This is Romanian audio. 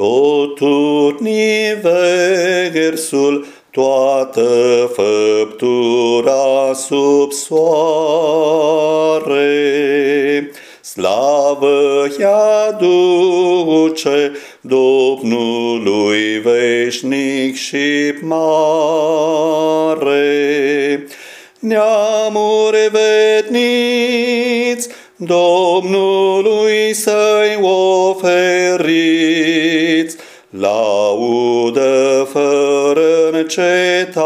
tot universul, toată făptura sub soare. Slavă ea duce Domnului veșnic și mare. Neamuri vetniți, Domnului să-i oferiți, Laudă fără încetare.